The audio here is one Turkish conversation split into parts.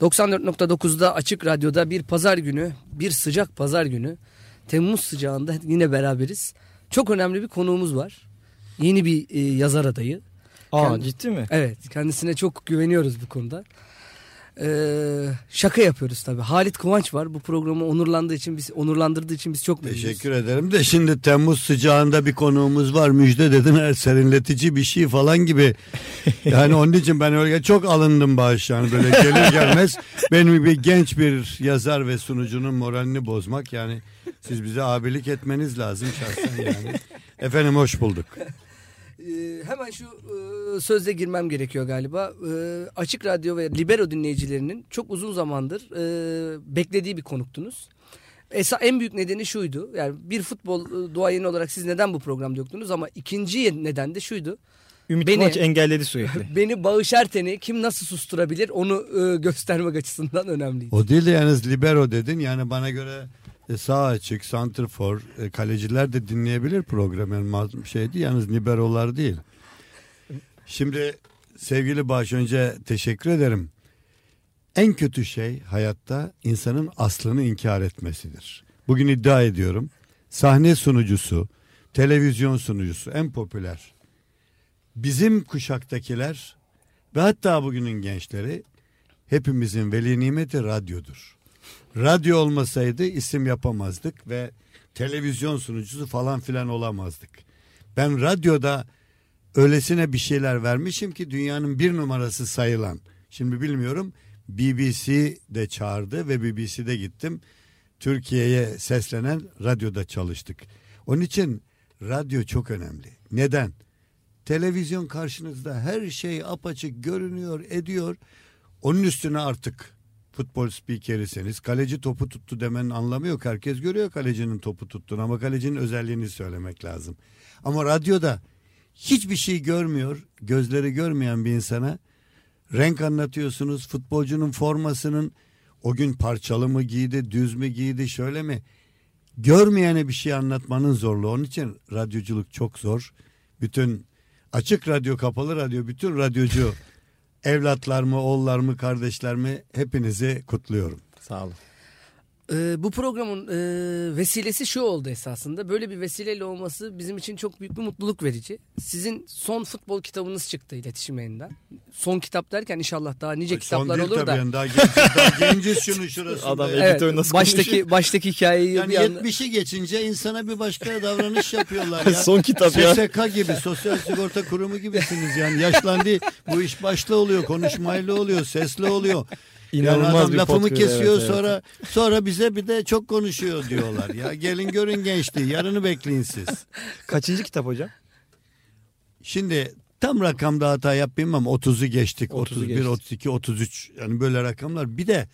94.9'da Açık Radyo'da bir pazar günü, bir sıcak pazar günü. Temmuz sıcağında yine beraberiz. Çok önemli bir konuğumuz var. Yeni bir e, yazar adayı. Aa Kend- ciddi mi? Evet kendisine çok güveniyoruz bu konuda. Ee, şaka yapıyoruz tabii. Halit Kıvanç var. Bu programı onurlandığı için biz onurlandırdığı için biz çok mutluyuz. Teşekkür ederim de şimdi Temmuz sıcağında bir konuğumuz var müjde dedin her serinletici bir şey falan gibi. Yani onun için ben öyle çok alındım bağış yani böyle gelir gelmez benim bir genç bir yazar ve sunucunun moralini bozmak yani siz bize abilik etmeniz lazım şahsen yani. Efendim hoş bulduk. Ee, hemen şu e, sözle girmem gerekiyor galiba. Ee, Açık Radyo ve Libero dinleyicilerinin çok uzun zamandır e, beklediği bir konuktunuz. Esa en büyük nedeni şuydu. Yani bir futbol e, duayeni olarak siz neden bu programda yoktunuz ama ikinci neden de şuydu. Ümit Beni- Kıvanç engelledi sürekli. Beni Bağış Erten'i kim nasıl susturabilir onu e, göstermek açısından önemliydi. O değil de yalnız libero dedin yani bana göre e, sağ açık, santrfor, e, kaleciler de dinleyebilir programı. Yani ma- şeydi yalnız liberolar değil. Şimdi sevgili Bağış önce teşekkür ederim. En kötü şey hayatta insanın aslını inkar etmesidir. Bugün iddia ediyorum. Sahne sunucusu, televizyon sunucusu en popüler. Bizim kuşaktakiler ve hatta bugünün gençleri hepimizin veli nimeti radyodur. Radyo olmasaydı isim yapamazdık ve televizyon sunucusu falan filan olamazdık. Ben radyoda öylesine bir şeyler vermişim ki dünyanın bir numarası sayılan. Şimdi bilmiyorum BBC de çağırdı ve BBC'de gittim. Türkiye'ye seslenen radyoda çalıştık. Onun için radyo çok önemli. Neden? Televizyon karşınızda her şey apaçık görünüyor, ediyor. Onun üstüne artık futbol spikeriseniz kaleci topu tuttu demenin anlamı yok. Herkes görüyor kalecinin topu tuttuğunu ama kalecinin özelliğini söylemek lazım. Ama radyoda hiçbir şey görmüyor, gözleri görmeyen bir insana renk anlatıyorsunuz. Futbolcunun formasının o gün parçalı mı giydi, düz mü giydi, şöyle mi? Görmeyene bir şey anlatmanın zorluğu. Onun için radyoculuk çok zor. Bütün açık radyo, kapalı radyo, bütün radyocu evlatlarımı, oğullarımı, kardeşlerimi hepinizi kutluyorum. Sağ olun. Ee, bu programın e, vesilesi şu oldu esasında. Böyle bir vesileyle olması bizim için çok büyük bir mutluluk verici. Sizin son futbol kitabınız çıktı iletişim yayından. Son kitap derken inşallah daha nice Son kitaplar olur tabii da. yani daha genciz, daha genciz şunu şurasında. Adam ya. Evet. Editör nasıl baştaki konuşuyor? baştaki hikayeyi Yani bir anda... 70'i geçince insana bir başka davranış yapıyorlar ya. Son kitap ya. SSK gibi, Sosyal Sigorta Kurumu gibisiniz yani. Yaşlandı. Bu iş başta oluyor, konuşmayla oluyor, sesle oluyor. İnanılmaz yani adam bir lafımı kesiyor evet, evet. sonra sonra bize bir de çok konuşuyor diyorlar. Ya gelin görün gençliği, yarını bekleyin siz. Kaçıncı kitap hocam? Şimdi tam rakamda hata yapmayayım ama 30'u geçtik. 30'u 31, geçtik. 32, 33 yani böyle rakamlar. Bir de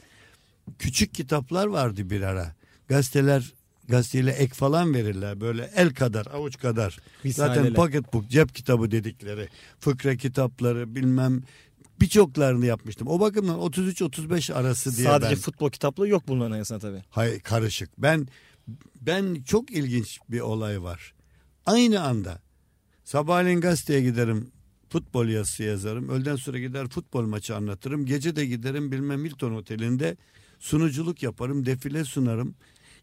küçük kitaplar vardı bir ara. Gazeteler gazeteyle ek falan verirler. Böyle el kadar, avuç kadar. Zaten Risaleler. pocketbook, cep kitabı dedikleri. Fıkra kitapları bilmem birçoklarını yapmıştım. O bakımdan 33-35 arası diye Sadece ben. futbol kitaplığı yok bunların arasında tabii. Hay karışık. Ben ben çok ilginç bir olay var. Aynı anda sabahleyin gazeteye giderim futbol yazısı yazarım. Öğleden sonra gider futbol maçı anlatırım. Gece de giderim bilmem Hilton Oteli'nde sunuculuk yaparım, defile sunarım.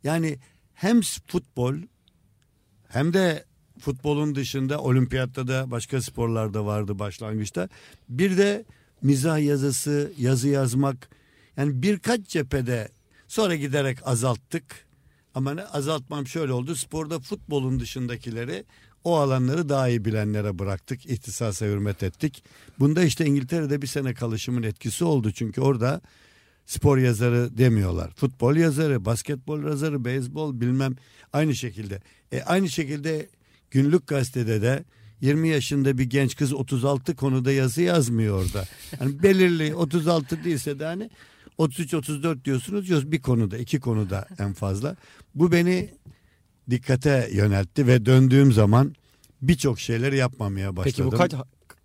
Yani hem futbol hem de futbolun dışında olimpiyatta da başka sporlarda vardı başlangıçta. Bir de mizah yazısı, yazı yazmak yani birkaç cephede sonra giderek azalttık. Ama ne azaltmam şöyle oldu. Sporda futbolun dışındakileri o alanları daha iyi bilenlere bıraktık. İhtisasa hürmet ettik. Bunda işte İngiltere'de bir sene kalışımın etkisi oldu. Çünkü orada spor yazarı demiyorlar. Futbol yazarı, basketbol yazarı, beyzbol bilmem aynı şekilde. E, aynı şekilde günlük gazetede de 20 yaşında bir genç kız 36 konuda yazı yazmıyor orada. Yani belirli 36 değilse de hani 33-34 diyorsunuz yok bir konuda iki konuda en fazla. Bu beni dikkate yöneltti ve döndüğüm zaman birçok şeyleri yapmamaya başladım. Peki bu kaç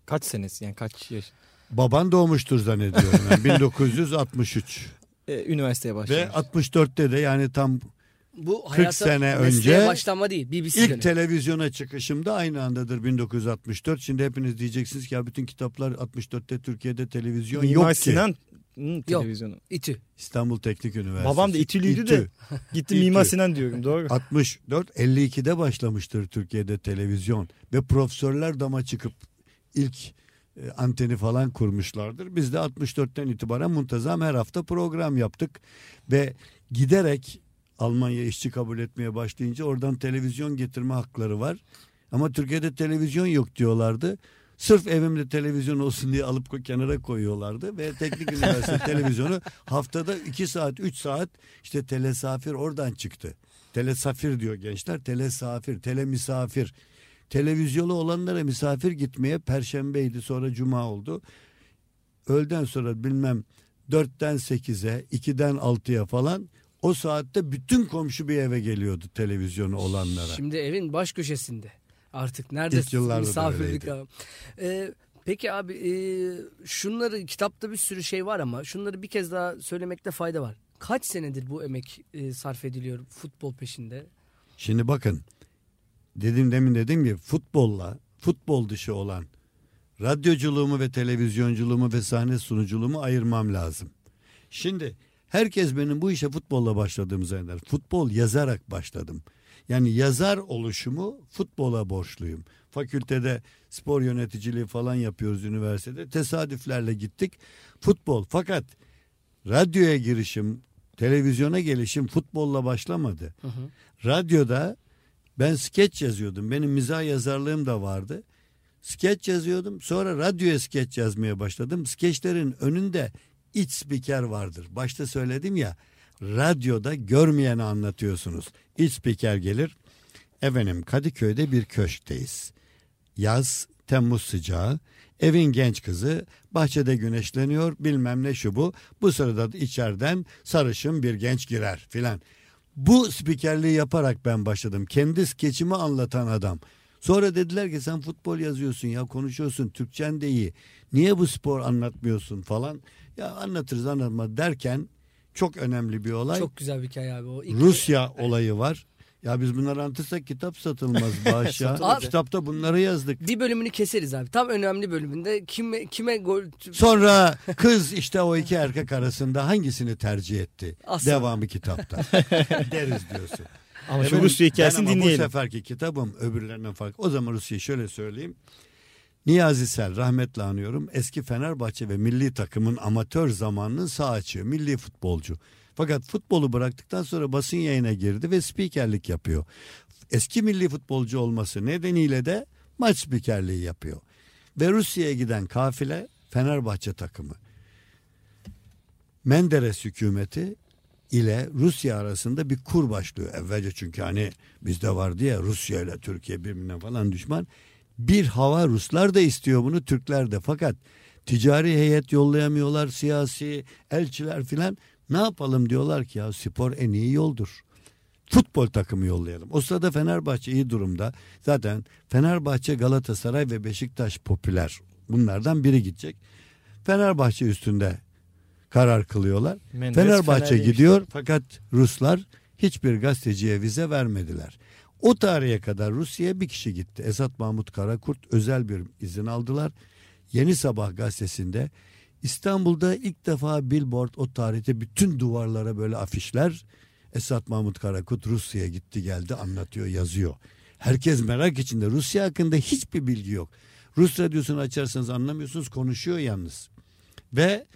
kaç senesi yani kaç yaş? Baban doğmuştur zannediyorum. Yani 1963 Ee, üniversiteye ve başlamış. 64'te de yani tam Bu 40 hayata, sene önce başlama değil. BBC ilk dönemi. televizyona çıkışımda aynı andadır 1964. Şimdi hepiniz diyeceksiniz ki ya bütün kitaplar 64'te Türkiye'de televizyon Mimar yok ki. Sinan televizyonu. İTÜ. İstanbul Teknik Üniversitesi. Babam da İTÜ'lüydü de. Gitti İTÜ. Mimar Sinan diyorum doğru. 64 52'de başlamıştır Türkiye'de televizyon ve profesörler dama çıkıp ilk e, anteni falan kurmuşlardır. Biz de 64'ten itibaren muntazam her hafta program yaptık ve giderek Almanya işçi kabul etmeye başlayınca oradan televizyon getirme hakları var. Ama Türkiye'de televizyon yok diyorlardı. Sırf evimde televizyon olsun diye alıp kenara koyuyorlardı ve Teknik Üniversite televizyonu haftada 2 saat 3 saat işte telesafir oradan çıktı. Telesafir diyor gençler telesafir telemisafir. Televizyonu olanlara misafir gitmeye perşembeydi sonra cuma oldu. Öğleden sonra bilmem 4'ten 8'e 2'den 6'ya falan o saatte bütün komşu bir eve geliyordu televizyonu olanlara. Şimdi evin baş köşesinde. Artık nerede misafirlik abi. Ee, peki abi e, şunları kitapta bir sürü şey var ama şunları bir kez daha söylemekte fayda var. Kaç senedir bu emek e, sarf ediliyor futbol peşinde? Şimdi bakın dedim demin dedim ki futbolla futbol dışı olan radyoculuğumu ve televizyonculuğumu ve sahne sunuculuğumu ayırmam lazım. Şimdi herkes benim bu işe futbolla başladığımı zanneder. Futbol yazarak başladım. Yani yazar oluşumu futbola borçluyum. Fakültede spor yöneticiliği falan yapıyoruz üniversitede. Tesadüflerle gittik. Futbol fakat radyoya girişim, televizyona gelişim futbolla başlamadı. Hı hı. Radyoda ben skeç yazıyordum. Benim mizah yazarlığım da vardı. Skeç yazıyordum. Sonra radyoya skeç yazmaya başladım. Skeçlerin önünde iç spiker vardır. Başta söyledim ya. Radyoda görmeyeni anlatıyorsunuz. İç spiker gelir. Efendim Kadıköy'de bir köşkteyiz. Yaz, Temmuz sıcağı. Evin genç kızı bahçede güneşleniyor bilmem ne şu bu. Bu sırada da içeriden sarışın bir genç girer filan. Bu spikerliği yaparak ben başladım. Kendi skeçimi anlatan adam. Sonra dediler ki sen futbol yazıyorsun ya konuşuyorsun Türkçen de iyi. Niye bu spor anlatmıyorsun falan. Ya anlatırız anlatma derken çok önemli bir olay. Çok güzel bir hikaye abi. O ilk- Rusya olayı var. Ya biz bunları anlatırsak kitap satılmaz bağış ya. Satılır. Kitapta bunları yazdık. bir bölümünü keseriz abi. Tam önemli bölümünde kime kime gol Sonra kız işte o iki erkek arasında hangisini tercih etti? Asla. Devamı kitapta. Deriz diyorsun. Ama şu Efendim, Rusya hikayesini ama dinleyelim. Bu seferki kitabım öbürlerinden farklı. O zaman Rusya'yı şöyle söyleyeyim. Niyazi Sel rahmetle anıyorum. Eski Fenerbahçe ve milli takımın amatör zamanının sağ açığı. Milli futbolcu. Fakat futbolu bıraktıktan sonra basın yayına girdi ve spikerlik yapıyor. Eski milli futbolcu olması nedeniyle de maç spikerliği yapıyor. Ve Rusya'ya giden kafile Fenerbahçe takımı. Menderes hükümeti ile Rusya arasında bir kur başlıyor. Evvelce çünkü hani bizde vardı ya Rusya ile Türkiye birbirine falan düşman. Bir hava Ruslar da istiyor bunu Türkler de fakat ticari heyet yollayamıyorlar siyasi elçiler filan. Ne yapalım diyorlar ki ya spor en iyi yoldur. Futbol takımı yollayalım. O sırada Fenerbahçe iyi durumda. Zaten Fenerbahçe, Galatasaray ve Beşiktaş popüler. Bunlardan biri gidecek. Fenerbahçe üstünde karar kılıyorlar. Menderes Fenerbahçe gidiyor fakat Ruslar hiçbir gazeteciye vize vermediler. O tarihe kadar Rusya'ya bir kişi gitti. Esat Mahmut Karakurt özel bir izin aldılar. Yeni Sabah gazetesinde İstanbul'da ilk defa billboard o tarihte bütün duvarlara böyle afişler. Esat Mahmut Karakurt Rusya'ya gitti geldi anlatıyor yazıyor. Herkes merak içinde Rusya hakkında hiçbir bilgi yok. Rus radyosunu açarsanız anlamıyorsunuz konuşuyor yalnız. Ve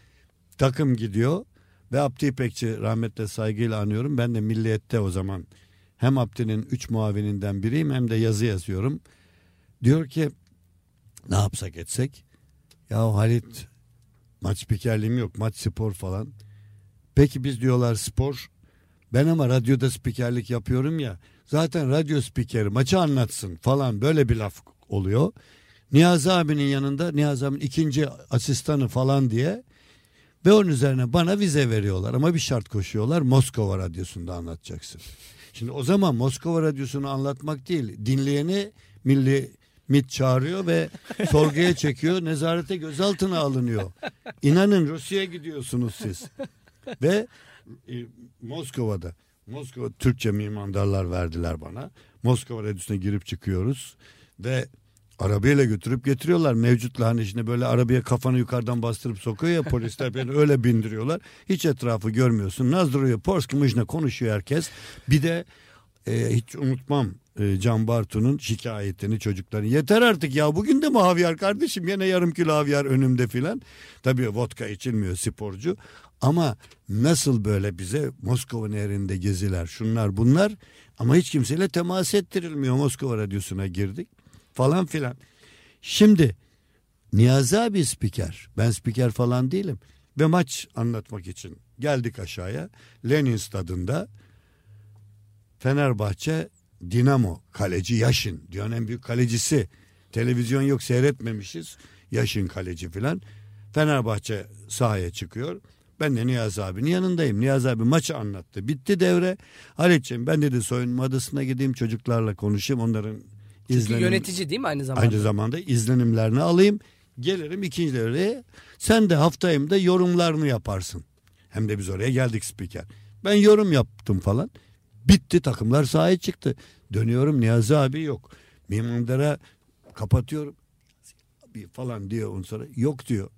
takım gidiyor ve Abdi İpekçi rahmetle saygıyla anıyorum. Ben de Milliyet'te o zaman hem Abdi'nin üç muavininden biriyim hem de yazı yazıyorum. Diyor ki ne yapsak etsek? Ya Halit maç spikerliğim yok maç spor falan. Peki biz diyorlar spor. Ben ama radyoda spikerlik yapıyorum ya. Zaten radyo spikeri maçı anlatsın falan böyle bir laf oluyor. Niyazi abinin yanında Niyazi abinin ikinci asistanı falan diye ve onun üzerine bana vize veriyorlar ama bir şart koşuyorlar Moskova radyosunda anlatacaksın. Şimdi o zaman Moskova radyosunu anlatmak değil dinleyeni milli MIT çağırıyor ve sorguya çekiyor nezarete gözaltına alınıyor. İnanın Rusya'ya gidiyorsunuz siz. Ve e, Moskova'da Moskova Türkçe mimandarlar verdiler bana. Moskova radyosuna girip çıkıyoruz ve arabayla götürüp getiriyorlar. Mevcutla hani şimdi böyle arabaya kafanı yukarıdan bastırıp sokuyor ya polisler beni öyle bindiriyorlar. Hiç etrafı görmüyorsun. Nazdroya Polski Mıjna konuşuyor herkes. Bir de e, hiç unutmam e, Can Bartu'nun şikayetini çocukların. Yeter artık ya bugün de mi havyar kardeşim yine yarım kilo havyar önümde filan. Tabii vodka içilmiyor sporcu. Ama nasıl böyle bize Moskova nehrinde geziler şunlar bunlar ama hiç kimseyle temas ettirilmiyor. Moskova radyosuna girdik falan filan. Şimdi Niyazi abi spiker. Ben spiker falan değilim. Ve maç anlatmak için geldik aşağıya. Lenin stadında Fenerbahçe Dinamo kaleci Yaşın. Dünyanın en büyük kalecisi. Televizyon yok seyretmemişiz. Yaşın kaleci filan. Fenerbahçe sahaya çıkıyor. Ben de Niyazi abinin yanındayım. Niyazi abi maçı anlattı. Bitti devre. Haletciğim ben dedi soyunma adasına gideyim çocuklarla konuşayım. Onların Çünkü izlenim, yönetici değil mi aynı zamanda? aynı zamanda izlenimlerini alayım. Gelirim ikinci devreye. Sen de haftayımda yorumlarını yaparsın. Hem de biz oraya geldik spiker. Ben yorum yaptım falan. Bitti takımlar sahaya çıktı. Dönüyorum Niyazi abi yok. Mimandara kapatıyorum. Abi falan diyor ondan sonra. Yok diyor.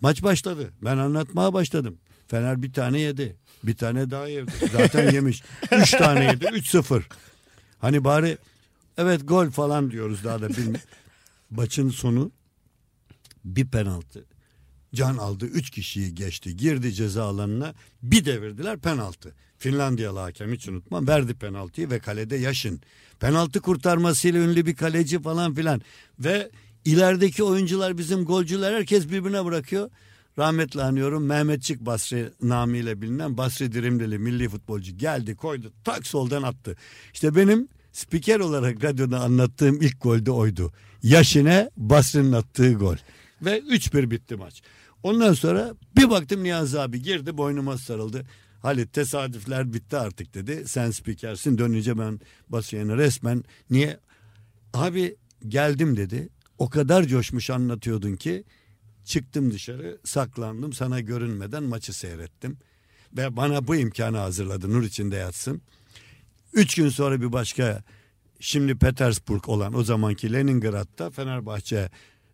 Maç başladı. Ben anlatmaya başladım. Fener bir tane yedi. Bir tane daha yedi. Zaten yemiş. Üç tane yedi. Üç sıfır. Hani bari evet gol falan diyoruz daha da bilmiyorum. Maçın sonu bir penaltı. Can aldı. Üç kişiyi geçti. Girdi ceza alanına. Bir devirdiler penaltı. Finlandiyalı hakem hiç unutmam. Verdi penaltıyı ve kalede Yaşın. Penaltı kurtarmasıyla ünlü bir kaleci falan filan. Ve ilerideki oyuncular bizim golcüler herkes birbirine bırakıyor. Rahmetli anıyorum Mehmetçik Basri namiyle bilinen Basri Dirimlili milli futbolcu geldi koydu tak soldan attı. İşte benim spiker olarak radyoda anlattığım ilk gol de oydu. Yaşine Basri'nin attığı gol. Ve 3-1 bitti maç. Ondan sonra bir baktım Niyazi abi girdi boynuma sarıldı. Halit tesadüfler bitti artık dedi. Sen spikersin dönünce ben basıyana resmen niye? Abi geldim dedi. O kadar coşmuş anlatıyordun ki çıktım dışarı saklandım sana görünmeden maçı seyrettim. Ve bana bu imkanı hazırladı nur içinde yatsın. Üç gün sonra bir başka şimdi Petersburg olan o zamanki Leningrad'da Fenerbahçe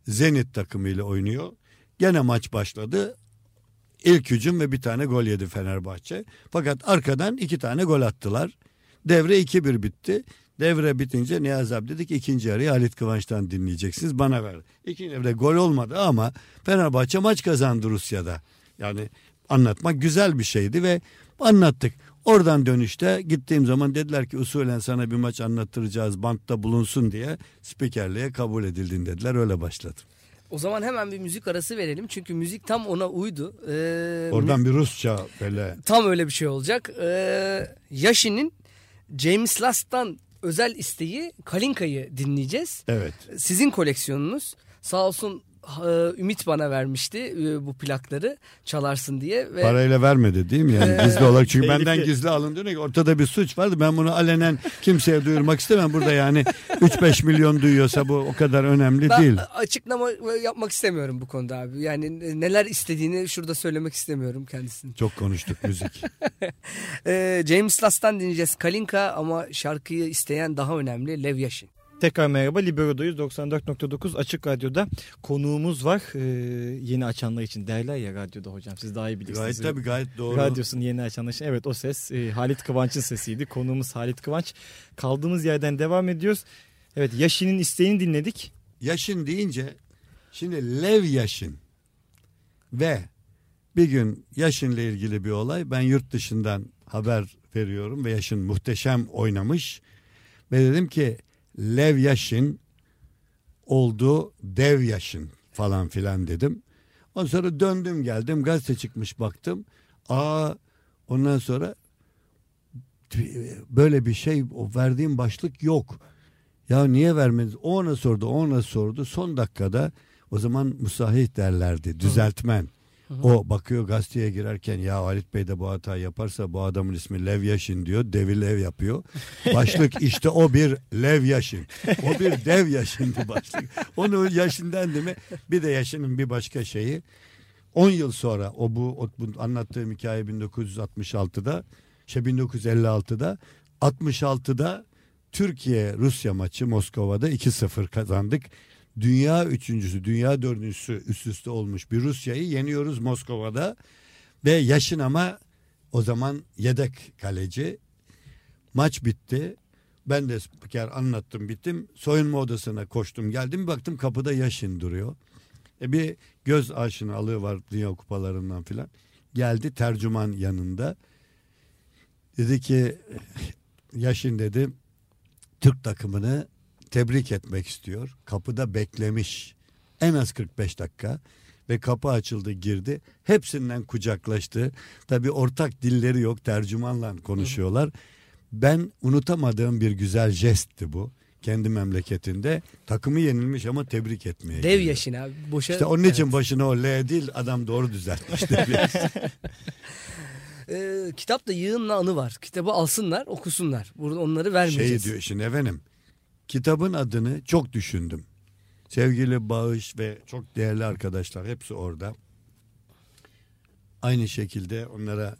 Zenit takımıyla oynuyor. Gene maç başladı. İlk hücum ve bir tane gol yedi Fenerbahçe. Fakat arkadan iki tane gol attılar. Devre 2-1 bitti. Devre bitince Niyazi abi dedi ki ikinci yarıyı Halit Kıvanç'tan dinleyeceksiniz bana ver. İkinci devre gol olmadı ama Fenerbahçe maç kazandı Rusya'da. Yani anlatmak güzel bir şeydi ve anlattık. Oradan dönüşte gittiğim zaman dediler ki usulen sana bir maç anlattıracağız bantta bulunsun diye spikerliğe kabul edildin dediler öyle başladım. O zaman hemen bir müzik arası verelim. Çünkü müzik tam ona uydu. Ee, Oradan bir Rusça böyle Tam öyle bir şey olacak. Ee, Yashin'in James Last'tan özel isteği Kalinka'yı dinleyeceğiz. evet. Sizin koleksiyonunuz. Sağ olsun Ümit bana vermişti e, bu plakları çalarsın diye. Ve Parayla vermedi değil mi yani gizli olarak çünkü benden gizli alındı ki ortada bir suç vardı ben bunu alenen kimseye duyurmak istemem burada yani 3-5 milyon duyuyorsa bu o kadar önemli ben değil. açıklama yapmak istemiyorum bu konuda abi. Yani neler istediğini şurada söylemek istemiyorum kendisinin. Çok konuştuk müzik. James Last'tan dinleyeceğiz Kalinka ama şarkıyı isteyen daha önemli Lev Yashin. Tekrar merhaba Libero'dayız 94.9 Açık Radyo'da konuğumuz var. Ee, yeni açanlar için derler ya radyoda hocam siz daha iyi bilirsiniz. gayet tabii gayet doğru. Radyosunu yeni açanlar için evet o ses e, Halit Kıvanç'ın sesiydi. Konuğumuz Halit Kıvanç. Kaldığımız yerden devam ediyoruz. Evet Yaşin'in isteğini dinledik. Yaşın deyince şimdi Lev Yaşın ve bir gün Yaşın'la ilgili bir olay ben yurt dışından haber veriyorum ve Yaşın muhteşem oynamış ve dedim ki Lev Yaşın oldu dev Yaşın falan filan dedim. Ondan sonra döndüm geldim gazete çıkmış baktım. Aa ondan sonra böyle bir şey o verdiğim başlık yok. Ya niye vermediniz? O ona sordu, o ona sordu. Son dakikada o zaman musahih derlerdi, düzeltmen. O bakıyor gazeteye girerken ya Halit Bey de bu hatayı yaparsa bu adamın ismi Lev Yaşin diyor. Devi Lev yapıyor. Başlık işte o bir Lev Yaşin. O bir dev Yaşin'di başlık. Onu Yaşin'den mi? Bir de Yaşin'in bir başka şeyi. 10 yıl sonra o bu, o bu anlattığım hikaye 1966'da şey 1956'da 66'da Türkiye Rusya maçı Moskova'da 2-0 kazandık. Dünya üçüncüsü, dünya dördüncüsü üst üste olmuş bir Rusya'yı yeniyoruz Moskova'da. Ve yaşın ama o zaman yedek kaleci. Maç bitti. Ben de spiker anlattım bittim. Soyunma odasına koştum geldim baktım kapıda Yaşin duruyor. E bir göz aşinalığı var dünya kupalarından filan. Geldi tercüman yanında. Dedi ki Yaşin dedi Türk takımını tebrik etmek istiyor. Kapıda beklemiş en az 45 dakika ve kapı açıldı girdi. Hepsinden kucaklaştı. Tabi ortak dilleri yok tercümanla konuşuyorlar. Ben unutamadığım bir güzel jestti bu. Kendi memleketinde takımı yenilmiş ama tebrik etmeye. Dev geliyor. yaşın abi. Boşa, İşte onun için Evet. başına o L değil adam doğru düzeltmişti. Ee, kitapta yığınla anı var. Kitabı alsınlar okusunlar. Burada onları vermeyeceğiz. şey diyor şimdi efendim. Kitabın adını çok düşündüm. Sevgili Bağış ve çok değerli arkadaşlar hepsi orada. Aynı şekilde onlara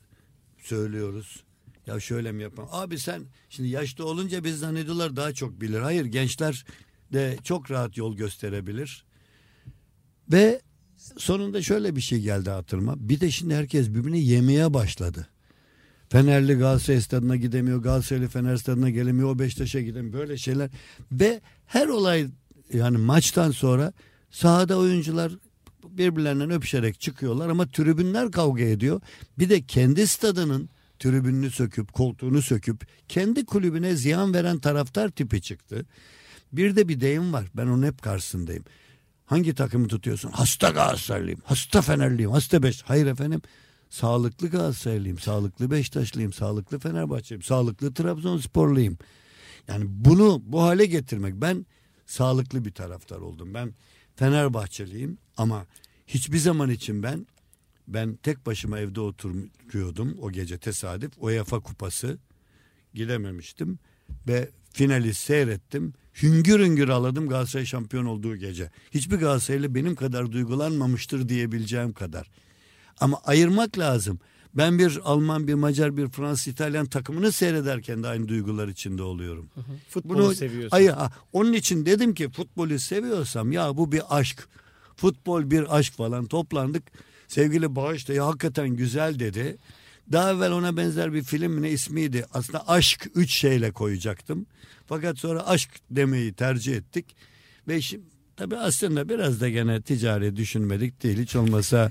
söylüyoruz. Ya şöyle mi yapalım? Abi sen şimdi yaşlı olunca biz zannediyorlar daha çok bilir. Hayır gençler de çok rahat yol gösterebilir. Ve sonunda şöyle bir şey geldi hatırıma. Bir de şimdi herkes birbirini yemeye başladı. Fenerli Galatasaray stadına gidemiyor. Galatasaraylı Fener stadına gelemiyor. O Beşiktaş'a gidemiyor. Böyle şeyler. Ve her olay yani maçtan sonra sahada oyuncular birbirlerinden öpüşerek çıkıyorlar ama tribünler kavga ediyor. Bir de kendi stadının tribününü söküp koltuğunu söküp kendi kulübüne ziyan veren taraftar tipi çıktı. Bir de bir deyim var. Ben onun hep karşısındayım. Hangi takımı tutuyorsun? Hasta Galatasaraylıyım, hasta Fenerliyim, hasta Beş. Hayır efendim. Sağlıklı Galatasaraylıyım, sağlıklı Beşiktaşlıyım, sağlıklı Fenerbahçeliyim, sağlıklı Trabzonsporluyum. Yani bunu bu hale getirmek. Ben sağlıklı bir taraftar oldum. Ben Fenerbahçeliyim ama hiçbir zaman için ben ben tek başıma evde oturuyordum o gece tesadüf. UEFA kupası gidememiştim ve finali seyrettim. Hüngür hüngür ağladım Galatasaray şampiyon olduğu gece. Hiçbir Galatasaraylı benim kadar duygulanmamıştır diyebileceğim kadar. Ama ayırmak lazım. Ben bir Alman, bir Macar, bir Fransız, İtalyan takımını seyrederken de aynı duygular içinde oluyorum. Futbolu Bunu- seviyorsun. Ay, onun için dedim ki futbolu seviyorsam ya bu bir aşk. Futbol bir aşk falan toplandık. Sevgili Bağış da ya hakikaten güzel dedi. Daha evvel ona benzer bir film ne ismiydi. Aslında aşk üç şeyle koyacaktım. Fakat sonra aşk demeyi tercih ettik. Ve şimdi tabii aslında biraz da gene ticari düşünmedik değil. Hiç olmasa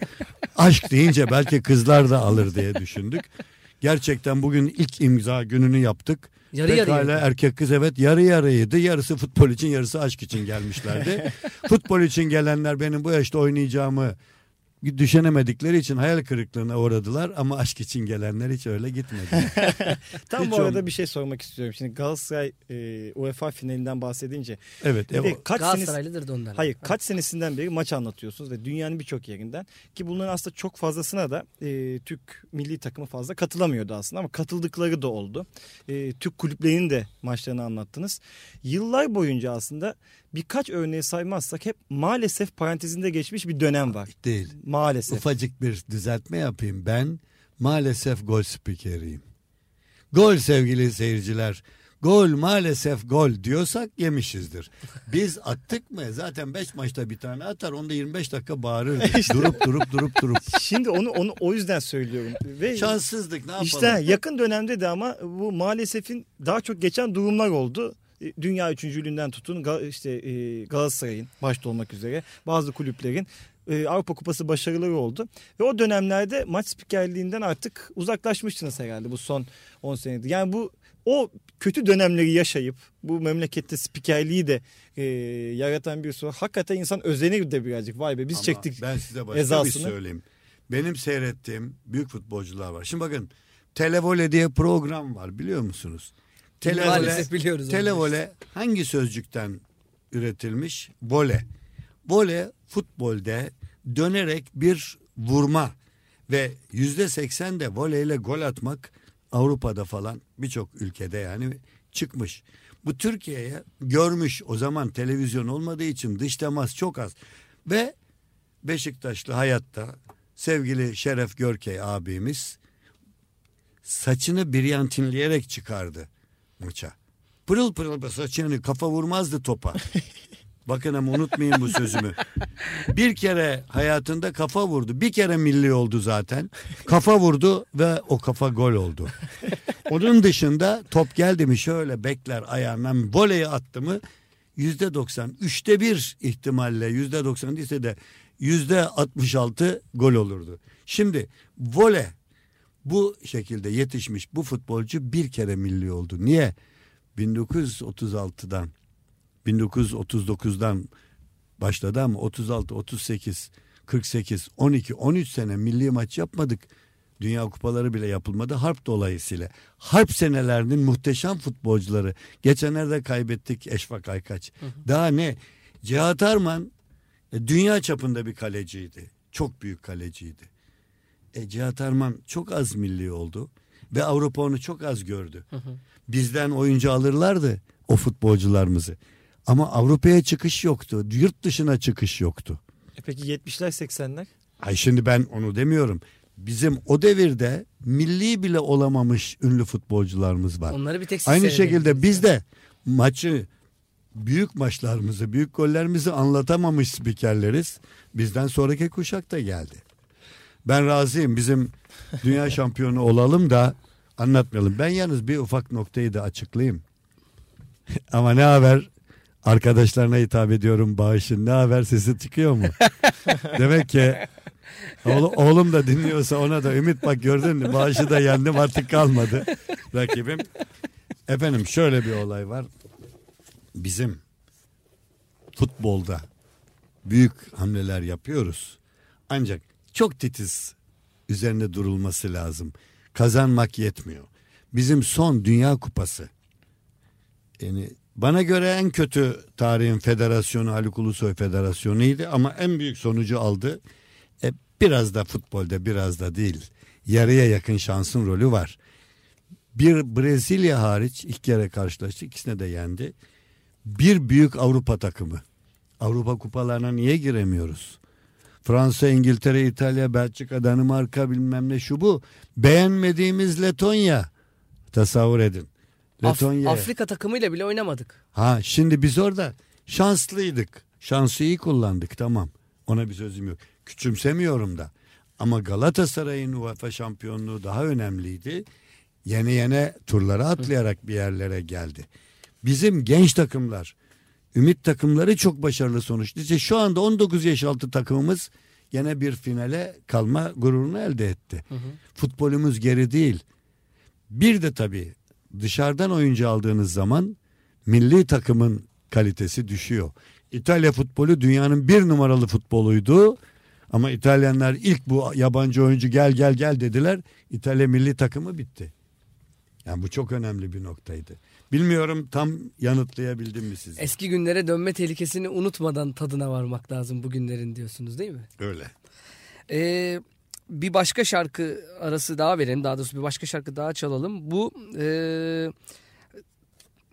aşk deyince belki kızlar da alır diye düşündük. Gerçekten bugün ilk imza gününü yaptık. Yarı. Pekala erkek kız evet yarı yarıydı. Yarısı futbol için yarısı aşk için gelmişlerdi. futbol için gelenler benim bu yaşta oynayacağımı düşünemedikleri için hayal kırıklığına uğradılar ama aşk için gelenler hiç öyle gitmedi. Tam Hiç bu arada olmadı. bir şey sormak istiyorum. Şimdi Galatasaray e, UEFA finalinden bahsedince Evet. e, o- kaç Galatasaraylıdır da ondan. hayır kaç senesinden beri maç anlatıyorsunuz ve dünyanın birçok yerinden ki bunların aslında çok fazlasına da e, Türk milli takımı fazla katılamıyordu aslında ama katıldıkları da oldu. E, Türk kulüplerinin de maçlarını anlattınız. Yıllar boyunca aslında birkaç örneği saymazsak hep maalesef parantezinde geçmiş bir dönem var. değil. Maalesef. Ufacık bir düzeltme yapayım. Ben maalesef gol spikeriyim. Gol sevgili seyirciler. Gol maalesef gol diyorsak yemişizdir. Biz attık mı zaten 5 maçta bir tane atar onda 25 dakika bağırır. Durup durup durup durup. Şimdi onu onu o yüzden söylüyorum. Ve Şanssızlık ne yapalım? İşte yakın dönemde de ama bu maalesefin daha çok geçen durumlar oldu. E, Dünya üçüncülüğünden tutun işte e, Galatasaray'ın başta olmak üzere bazı kulüplerin e, Avrupa Kupası başarıları oldu. Ve o dönemlerde maç spikerliğinden artık uzaklaşmıştınız herhalde bu son 10 senedir. Yani bu o kötü dönemleri yaşayıp bu memlekette spikerliği de e, yaratan bir soru. Hakikaten insan özenir de birazcık. Vay be biz Ama çektik. Ben size başka bir ezasını. söyleyeyim. Benim seyrettiğim büyük futbolcular var. Şimdi bakın Televole diye program var biliyor musunuz? Televole, Maalesef biliyoruz. televole hangi sözcükten üretilmiş? Vole. Vole futbolde dönerek bir vurma ve yüzde seksen de voleyle gol atmak Avrupa'da falan birçok ülkede yani çıkmış. Bu Türkiye'ye görmüş o zaman televizyon olmadığı için dış temas çok az ve Beşiktaşlı hayatta sevgili Şeref Görkey abimiz saçını biryantinleyerek çıkardı maça. Pırıl pırıl basar yani kafa vurmazdı topa. Bakın ama unutmayın bu sözümü. Bir kere hayatında kafa vurdu. Bir kere milli oldu zaten. Kafa vurdu ve o kafa gol oldu. Onun dışında top geldi mi şöyle bekler ayağından voleyi attı mı yüzde doksan. Üçte bir ihtimalle yüzde doksan değilse de yüzde altmış altı gol olurdu. Şimdi vole bu şekilde yetişmiş bu futbolcu bir kere milli oldu. Niye? 1936'dan 1939'dan başladı ama 36, 38, 48, 12, 13 sene milli maç yapmadık. Dünya kupaları bile yapılmadı harp dolayısıyla. Harp senelerinin muhteşem futbolcuları. Geçenlerde kaybettik Eşfak Aykaç. Hı hı. Daha ne? Cihat Arman e, dünya çapında bir kaleciydi. Çok büyük kaleciydi. E, Cihat Arman çok az milli oldu. Ve Avrupa onu çok az gördü. Hı hı. Bizden oyuncu alırlardı o futbolcularımızı. Ama Avrupa'ya çıkış yoktu. Yurt dışına çıkış yoktu. E peki 70'ler 80'ler? Ay şimdi ben onu demiyorum. Bizim o devirde milli bile olamamış ünlü futbolcularımız var. Onları bir tek Aynı şekilde biz de maçı büyük maçlarımızı, büyük gollerimizi anlatamamış spikerleriz. Bizden sonraki kuşak da geldi. Ben razıyım. Bizim dünya şampiyonu olalım da anlatmayalım. Ben yalnız bir ufak noktayı da açıklayayım. Ama ne haber arkadaşlarına hitap ediyorum bağışın ne haber sesi çıkıyor mu? Demek ki oğlum, oğlum da dinliyorsa ona da ümit bak gördün mü bağışı da yendim artık kalmadı rakibim. Efendim şöyle bir olay var. Bizim futbolda büyük hamleler yapıyoruz. Ancak çok titiz üzerinde durulması lazım. Kazanmak yetmiyor. Bizim son Dünya Kupası yani bana göre en kötü tarihin federasyonu Haluk Ulusoy Federasyonu'ydu ama en büyük sonucu aldı. E, biraz da futbolda biraz da değil. Yarıya yakın şansın rolü var. Bir Brezilya hariç ilk kere karşılaştı. ikisine de yendi. Bir büyük Avrupa takımı. Avrupa kupalarına niye giremiyoruz? Fransa, İngiltere, İtalya, Belçika, Danimarka bilmem ne şu bu. Beğenmediğimiz Letonya. Tasavvur edin. Letonya. Af Afrika takımıyla bile oynamadık. Ha şimdi biz orada şanslıydık. Şansı iyi kullandık tamam. Ona bir sözüm yok. Küçümsemiyorum da. Ama Galatasaray'ın UEFA şampiyonluğu daha önemliydi. Yeni yeni turlara atlayarak bir yerlere geldi. Bizim genç takımlar, ümit takımları çok başarılı sonuçtu. İşte şu anda 19 yaş altı takımımız gene bir finale kalma gururunu elde etti. Hı hı. Futbolumuz geri değil. Bir de tabii dışarıdan oyuncu aldığınız zaman milli takımın kalitesi düşüyor. İtalya futbolu dünyanın bir numaralı futboluydu. Ama İtalyanlar ilk bu yabancı oyuncu gel gel gel dediler. İtalya milli takımı bitti. Yani bu çok önemli bir noktaydı. Bilmiyorum tam yanıtlayabildim mi sizi? Eski günlere dönme tehlikesini unutmadan tadına varmak lazım bugünlerin diyorsunuz değil mi? Öyle. Ee, bir başka şarkı arası daha verelim. Daha doğrusu bir başka şarkı daha çalalım. Bu e,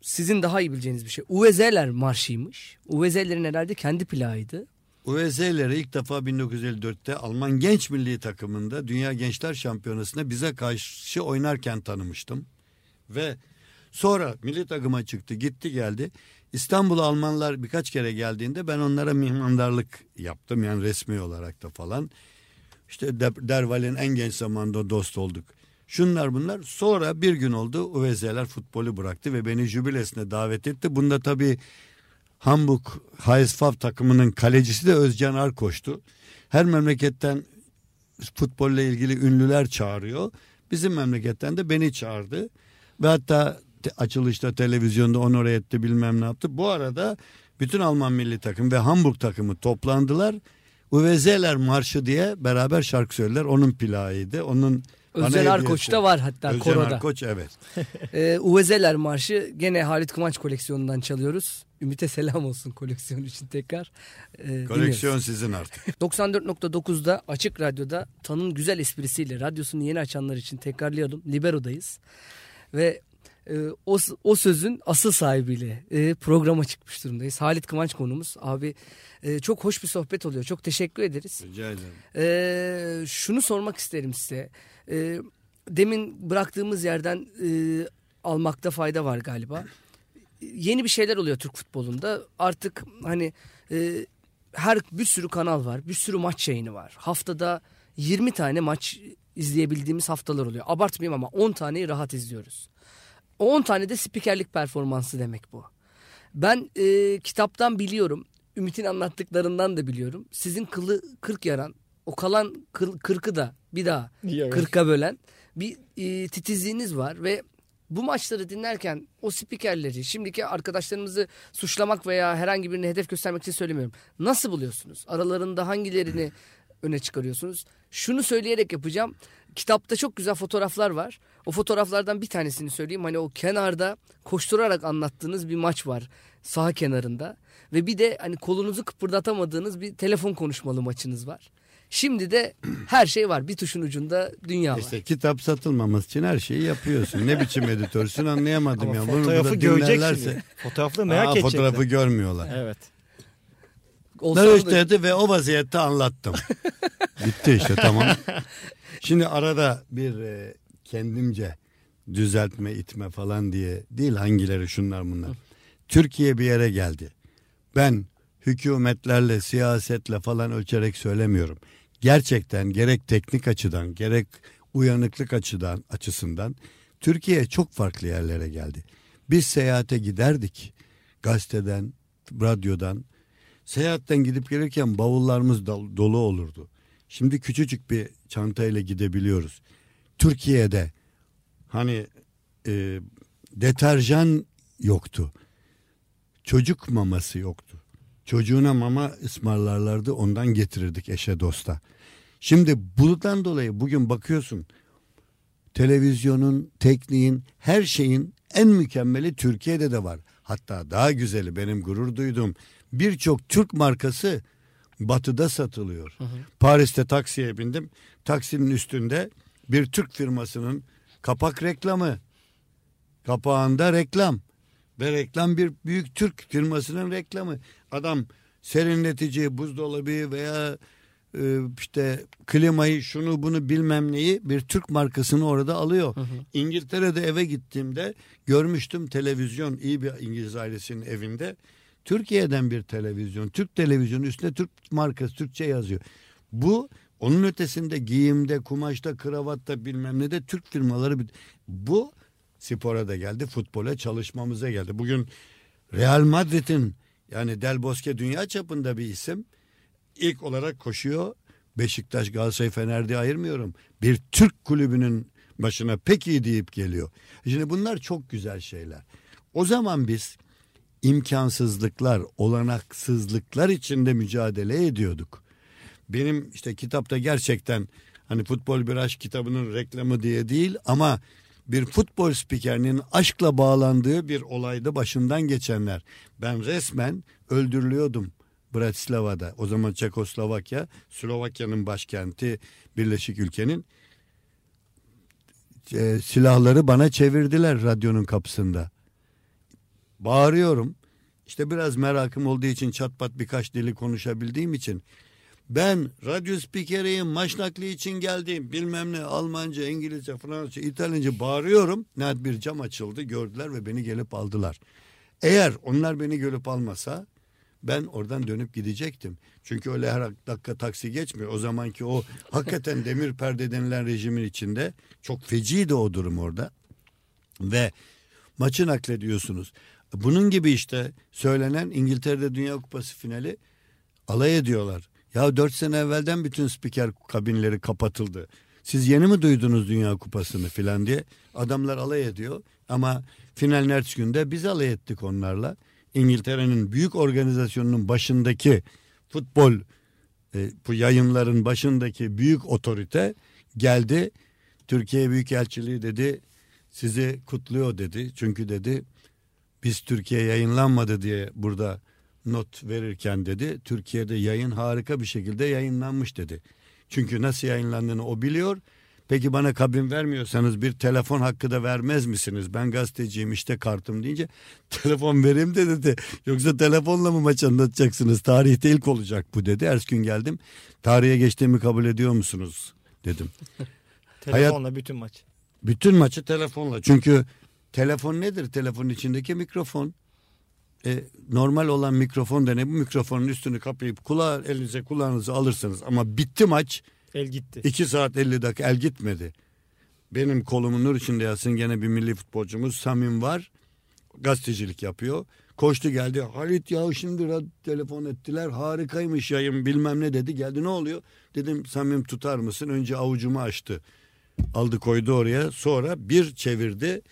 sizin daha iyi bileceğiniz bir şey. Uvezeler marşıymış. Uvezelerin herhalde kendi plağıydı. Uvezeleri ilk defa 1954'te Alman genç milli takımında Dünya Gençler Şampiyonası'nda bize karşı oynarken tanımıştım. Ve sonra milli takıma çıktı gitti geldi. İstanbul'a Almanlar birkaç kere geldiğinde ben onlara mihmandarlık yaptım yani resmi olarak da falan. İşte Derval'in en genç zamanda dost olduk. Şunlar bunlar. Sonra bir gün oldu Uvezeler futbolu bıraktı ve beni jübilesine davet etti. Bunda tabii Hamburg HSV takımının kalecisi de Özcan Arkoç'tu. Her memleketten futbolla ilgili ünlüler çağırıyor. Bizim memleketten de beni çağırdı. Ve hatta açılışta televizyonda onore etti bilmem ne yaptı. Bu arada bütün Alman milli takım ve Hamburg takımı toplandılar Uvezeler Marşı diye beraber şarkı söylediler. Onun plağıydı. Onun Özel Arkoç'ta var hatta Özel koroda. Arkoç evet. ee, Uvezeler Marşı gene Halit Kıvanç koleksiyonundan çalıyoruz. Ümit'e selam olsun koleksiyon için tekrar. Ee, Koleksiyon sizin artık. 94.9'da Açık Radyo'da Tan'ın güzel esprisiyle radyosunu yeni açanlar için tekrarlayalım. Libero'dayız. Ve e, o, o sözün asıl sahibiyle e, programa çıkmış durumdayız. Halit Kıvanç konumuz. Abi e, çok hoş bir sohbet oluyor. Çok teşekkür ederiz. Rica ederim. E, şunu sormak isterim size. E, demin bıraktığımız yerden e, almakta fayda var galiba. yeni bir şeyler oluyor Türk futbolunda. Artık hani e, her bir sürü kanal var. Bir sürü maç yayını var. Haftada 20 tane maç izleyebildiğimiz haftalar oluyor. Abartmayayım ama 10 taneyi rahat izliyoruz. O 10 tane de spikerlik performansı demek bu. Ben e, kitaptan biliyorum. Ümit'in anlattıklarından da biliyorum. Sizin kılı kırk yaran o kalan kır, kırkı da bir daha Evet. kırka bölen bir e, titizliğiniz var ve bu maçları dinlerken o spikerleri şimdiki arkadaşlarımızı suçlamak veya herhangi birine hedef göstermek için söylemiyorum. Nasıl buluyorsunuz? Aralarında hangilerini öne çıkarıyorsunuz? Şunu söyleyerek yapacağım. Kitapta çok güzel fotoğraflar var. O fotoğraflardan bir tanesini söyleyeyim. Hani o kenarda koşturarak anlattığınız bir maç var saha kenarında. Ve bir de hani kolunuzu kıpırdatamadığınız bir telefon konuşmalı maçınız var. Şimdi de her şey var. Bir tuşun ucunda dünya var. İşte kitap satılmaması için her şeyi yapıyorsun. Ne biçim editörsün anlayamadım Ama ya. Bunu fotoğrafı görecek dinlerlerse- şimdi. Fotoğrafı merak Aa, edecekler. fotoğrafı görmüyorlar. Evet. Olsa Narış da- dedi ve o vaziyette anlattım. Bitti işte tamam. Şimdi arada bir e, kendimce düzeltme itme falan diye değil hangileri şunlar bunlar. Türkiye bir yere geldi. Ben hükümetlerle siyasetle falan ölçerek söylemiyorum. Gerçekten gerek teknik açıdan gerek uyanıklık açıdan açısından Türkiye çok farklı yerlere geldi. Biz seyahate giderdik gazeteden, radyodan. Seyahatten gidip gelirken bavullarımız dol- dolu olurdu. Şimdi küçücük bir çantayla gidebiliyoruz. Türkiye'de hani e, deterjan yoktu. Çocuk maması yoktu. Çocuğuna mama ısmarlarlardı ondan getirirdik eşe dosta. Şimdi bundan dolayı bugün bakıyorsun televizyonun, tekniğin, her şeyin en mükemmeli Türkiye'de de var. Hatta daha güzeli benim gurur duyduğum birçok Türk markası batıda satılıyor. Paris'te taksiye bindim. Taksinin üstünde bir Türk firmasının kapak reklamı. Kapağında reklam. Ve reklam bir büyük Türk firmasının reklamı. Adam serinletici, buzdolabı veya e, işte klimayı şunu bunu bilmem neyi bir Türk markasını orada alıyor. İngiltere'de eve gittiğimde görmüştüm televizyon iyi bir İngiliz ailesinin evinde. Türkiye'den bir televizyon. Türk televizyonu üstünde Türk markası Türkçe yazıyor. Bu onun ötesinde giyimde, kumaşta, kravatta bilmem ne de Türk firmaları. Bu spora da geldi, futbola çalışmamıza geldi. Bugün Real Madrid'in yani Del Bosque dünya çapında bir isim ilk olarak koşuyor. Beşiktaş, Galatasaray, Fener diye ayırmıyorum. Bir Türk kulübünün başına pek iyi deyip geliyor. Şimdi bunlar çok güzel şeyler. O zaman biz imkansızlıklar, olanaksızlıklar içinde mücadele ediyorduk. Benim işte kitapta gerçekten hani futbol bir aşk kitabının reklamı diye değil ama bir futbol spikerinin aşkla bağlandığı bir olayda başından geçenler. Ben resmen öldürülüyordum Bratislava'da. O zaman Çekoslovakya, Slovakya'nın başkenti Birleşik ülkenin e, silahları bana çevirdiler radyonun kapısında. Bağırıyorum. İşte biraz merakım olduğu için çat pat birkaç dili konuşabildiğim için ben radyo spikeriyim maç nakli için geldim bilmem ne Almanca, İngilizce, Fransızca, İtalyanca bağırıyorum. Nihayet bir cam açıldı gördüler ve beni gelip aldılar. Eğer onlar beni gelip almasa ben oradan dönüp gidecektim. Çünkü öyle her dakika taksi geçmiyor. O zamanki o hakikaten demir perde denilen rejimin içinde çok feciydi o durum orada. Ve maçı naklediyorsunuz. Bunun gibi işte söylenen İngiltere'de Dünya Kupası finali alay ediyorlar. Ya dört sene evvelden bütün spiker kabinleri kapatıldı. Siz yeni mi duydunuz Dünya Kupası'nı filan diye adamlar alay ediyor. Ama finalin ertesi günde biz alay ettik onlarla. İngiltere'nin büyük organizasyonunun başındaki futbol e, bu yayınların başındaki büyük otorite geldi. Türkiye Büyükelçiliği dedi sizi kutluyor dedi. Çünkü dedi biz Türkiye yayınlanmadı diye burada not verirken dedi Türkiye'de yayın harika bir şekilde yayınlanmış dedi. Çünkü nasıl yayınlandığını o biliyor. Peki bana kabin vermiyorsanız bir telefon hakkı da vermez misiniz? Ben gazeteciyim işte kartım deyince telefon vereyim de dedi. Yoksa telefonla mı maç anlatacaksınız? Tarihte ilk olacak bu dedi. Ers gün geldim. Tarihe geçtiğimi kabul ediyor musunuz? Dedim. Telefonla bütün maç. Bütün maçı telefonla. Çünkü telefon nedir? Telefonun içindeki mikrofon. e, normal olan mikrofon da ne? Bu mikrofonun üstünü kapayıp kulağı elinize kulağınızı alırsınız. Ama bitti maç. El gitti. 2 saat 50 dakika el gitmedi. Benim kolumun nur içinde yatsın gene bir milli futbolcumuz Samim var. Gazetecilik yapıyor. Koştu geldi. Halit ya şimdi rad- telefon ettiler. Harikaymış yayın bilmem ne dedi. Geldi ne oluyor? Dedim Samim tutar mısın? Önce avucumu açtı. Aldı koydu oraya. Sonra bir çevirdi.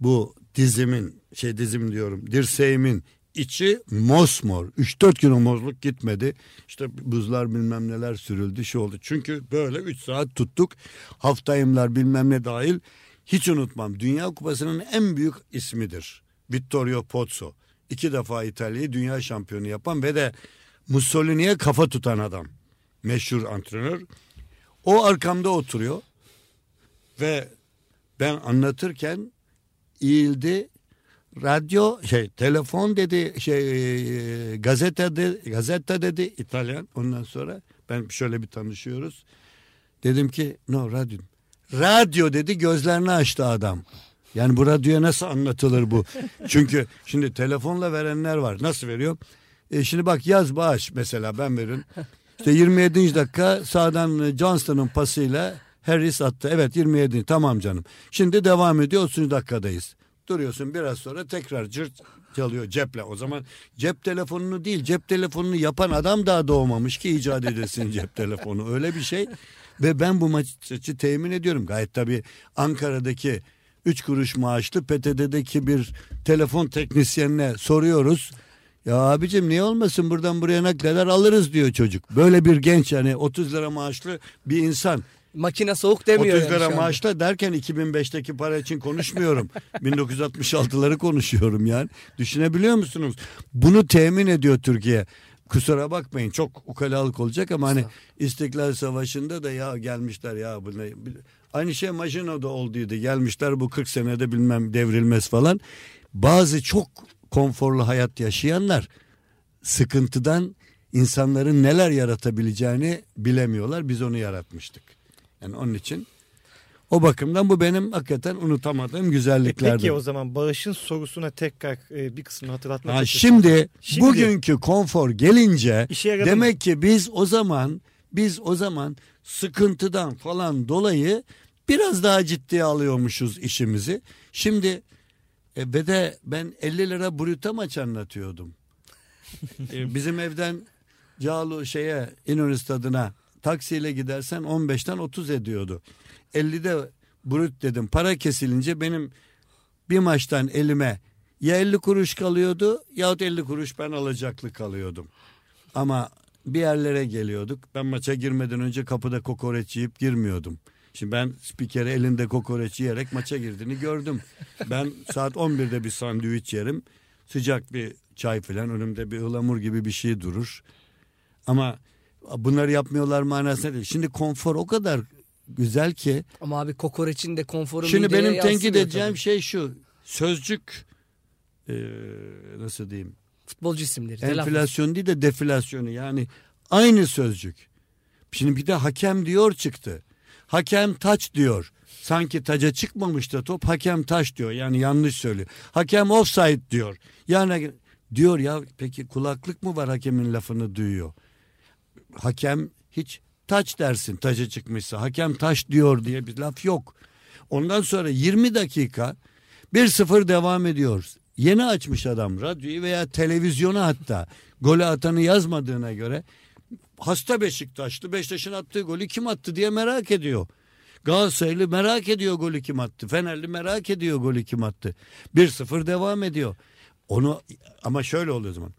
Bu dizimin şey dizim diyorum dirseğimin içi mosmor. 3-4 gün o mozluk gitmedi. İşte buzlar bilmem neler sürüldü şu oldu. Çünkü böyle 3 saat tuttuk. Haftayımlar bilmem ne dahil. Hiç unutmam. Dünya Kupası'nın en büyük ismidir. Vittorio Pozzo. İki defa İtalya'yı dünya şampiyonu yapan ve de Mussolini'ye kafa tutan adam. Meşhur antrenör. O arkamda oturuyor. Ve ben anlatırken eğildi. Radyo şey telefon dedi şey e, gazete de, gazete dedi İtalyan. Ondan sonra ben şöyle bir tanışıyoruz. Dedim ki no radyo. Radyo dedi gözlerini açtı adam. Yani bu radyoya nasıl anlatılır bu? Çünkü şimdi telefonla verenler var. Nasıl veriyor? E şimdi bak yaz bağış mesela ben veririm. İşte 27. dakika sağdan Johnston'un pasıyla Harris attı. Evet 27. Tamam canım. Şimdi devam ediyor 30. dakikadayız. Duruyorsun biraz sonra tekrar cırt çalıyor ceple. O zaman cep telefonunu değil cep telefonunu yapan adam daha doğmamış ki icat edesin cep telefonu. Öyle bir şey. Ve ben bu maçı temin ediyorum. Gayet tabii Ankara'daki 3 kuruş maaşlı PTT'deki bir telefon teknisyenine soruyoruz. Ya abicim niye olmasın buradan buraya ne kadar alırız diyor çocuk. Böyle bir genç yani 30 lira maaşlı bir insan. Makine soğuk demiyor 30 yani lira maaşla derken 2005'teki para için konuşmuyorum. 1966'ları konuşuyorum yani. Düşünebiliyor musunuz? Bunu temin ediyor Türkiye. Kusura bakmayın çok ukalalık olacak ama hani İstiklal Savaşı'nda da ya gelmişler ya bu ne? Aynı şey Maginot'da olduydu. Gelmişler bu 40 senede bilmem devrilmez falan. Bazı çok konforlu hayat yaşayanlar sıkıntıdan insanların neler yaratabileceğini bilemiyorlar. Biz onu yaratmıştık. Yani onun için o bakımdan bu benim hakikaten unutamadığım güzelliklerden. Peki o zaman bağışın sorusuna tekrar e, bir kısmını hatırlatmak Ha, istiyorum. şimdi, Şimdi- bugünkü konfor gelince demek ki biz o zaman biz o zaman sıkıntıdan falan dolayı biraz daha ciddiye alıyormuşuz işimizi. Şimdi e, ve de ben 50 lira bruta maç anlatıyordum. E, bizim evden Cağlı şeye İnönü stadına taksiyle gidersen 15'ten 30 ediyordu. 50'de brut dedim. Para kesilince benim bir maçtan elime ya 50 kuruş kalıyordu yahut 50 kuruş ben alacaklı kalıyordum. Ama bir yerlere geliyorduk. Ben maça girmeden önce kapıda kokoreç yiyip girmiyordum. Şimdi ben spikere elinde kokoreç yiyerek maça girdiğini gördüm. Ben saat 11'de bir sandviç yerim. Sıcak bir çay falan önümde bir ılamur gibi bir şey durur. Ama bunları yapmıyorlar manasında değil. Şimdi konfor o kadar güzel ki. Ama abi kokoreçin de konforu Şimdi benim tenkit edeceğim tabii. şey şu. Sözcük e, nasıl diyeyim? Futbolcu isimleri. Enflasyon değil de deflasyonu yani aynı sözcük. Şimdi bir de hakem diyor çıktı. Hakem taç diyor. Sanki taca çıkmamış da top hakem taş diyor. Yani yanlış söylüyor. Hakem offside diyor. Yani diyor ya peki kulaklık mı var hakemin lafını duyuyor. Hakem hiç taç dersin taca çıkmışsa. Hakem taş diyor diye bir laf yok. Ondan sonra 20 dakika 1-0 devam ediyor. Yeni açmış adam radyoyu veya televizyonu hatta. Golü atanı yazmadığına göre hasta Beşiktaşlı Beşiktaş'ın attığı golü kim attı diye merak ediyor. Galatasaraylı merak ediyor golü kim attı. Fenerli merak ediyor golü kim attı. 1-0 devam ediyor. Onu ama şöyle oluyor o zaman.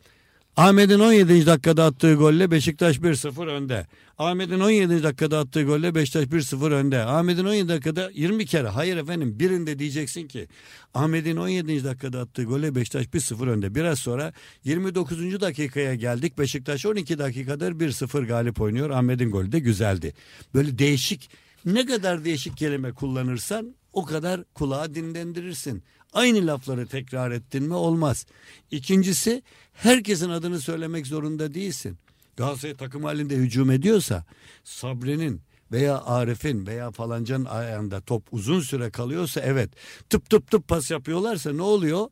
Ahmet'in 17. dakikada attığı golle Beşiktaş 1-0 önde. Ahmet'in 17. dakikada attığı golle Beşiktaş 1-0 önde. Ahmet'in 17 dakikada 20 kere. Hayır efendim birinde diyeceksin ki Ahmet'in 17. dakikada attığı golle Beşiktaş 1-0 önde. Biraz sonra 29. dakikaya geldik. Beşiktaş 12 dakikadır 1-0 galip oynuyor. Ahmet'in golü de güzeldi. Böyle değişik ne kadar değişik kelime kullanırsan o kadar kulağa dinlendirirsin. Aynı lafları tekrar ettin mi olmaz. İkincisi herkesin adını söylemek zorunda değilsin. Galatasaray takım halinde hücum ediyorsa Sabri'nin veya Arif'in veya falancanın ayağında top uzun süre kalıyorsa evet tıp tıp tıp pas yapıyorlarsa ne oluyor?